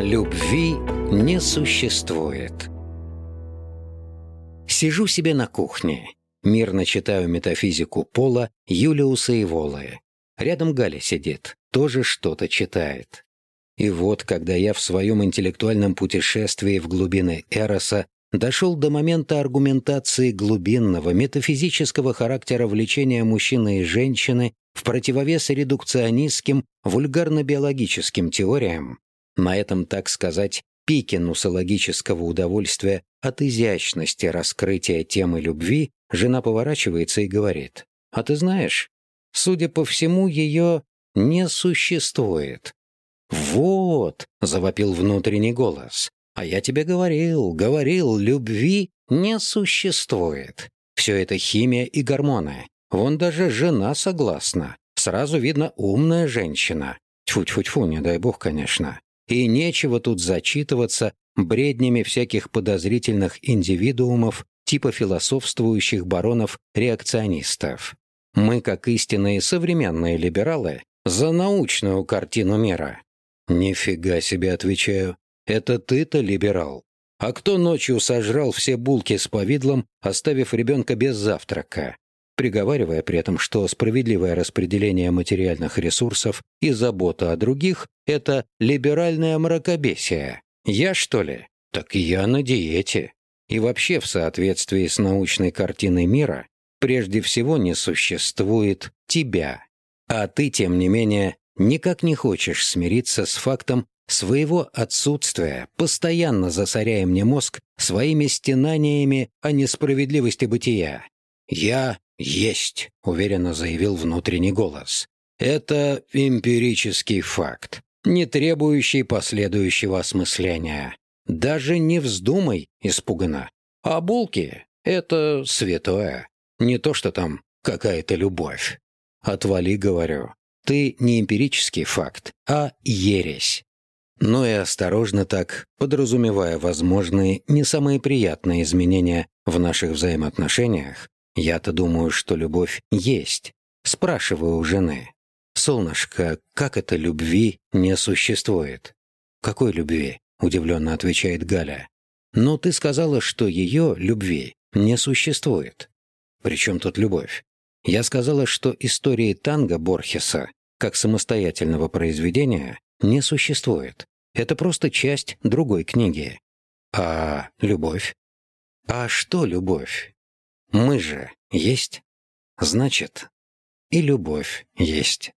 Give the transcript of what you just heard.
Любви не существует. Сижу себе на кухне, мирно читаю метафизику Пола, Юлиуса и Волы. Рядом Галя сидит, тоже что-то читает. И вот, когда я в своем интеллектуальном путешествии в глубины Эроса дошел до момента аргументации глубинного, метафизического характера влечения мужчины и женщины в противовес редукционистским, вульгарно-биологическим теориям, на этом, так сказать, пике нусологического удовольствия от изящности раскрытия темы любви, жена поворачивается и говорит, «А ты знаешь, судя по всему, ее не существует». «Вот!» — завопил внутренний голос. «А я тебе говорил, говорил, любви не существует. Все это химия и гормоны. Вон даже жена согласна. Сразу видно умная женщина. Тьфу-тьфу-тьфу, не дай бог, конечно. И нечего тут зачитываться бреднями всяких подозрительных индивидуумов типа философствующих баронов-реакционистов. Мы, как истинные современные либералы, за научную картину мира. Нифига себе, отвечаю. Это ты-то либерал. А кто ночью сожрал все булки с повидлом, оставив ребенка без завтрака? Приговаривая при этом, что справедливое распределение материальных ресурсов и забота о других – это либеральное мракобесие. Я, что ли? Так я на диете. И вообще в соответствии с научной картиной мира прежде всего не существует тебя. А ты, тем не менее, никак не хочешь смириться с фактом своего отсутствия, постоянно засоряя мне мозг своими стенаниями о несправедливости бытия. Я «Есть», — уверенно заявил внутренний голос. «Это эмпирический факт, не требующий последующего осмысления. Даже не вздумай, испуганно. А булки — это святое. Не то, что там какая-то любовь. Отвали, говорю. Ты не эмпирический факт, а ересь. Но и осторожно так, подразумевая возможные не самые приятные изменения в наших взаимоотношениях, я-то думаю, что любовь есть. Спрашиваю у жены. «Солнышко, как это любви не существует?» «Какой любви?» — удивленно отвечает Галя. «Но ты сказала, что ее, любви, не существует». «Причем тут любовь?» «Я сказала, что истории танго Борхеса, как самостоятельного произведения, не существует. Это просто часть другой книги». «А любовь?» «А что любовь?» Мы же есть, значит, и любовь есть.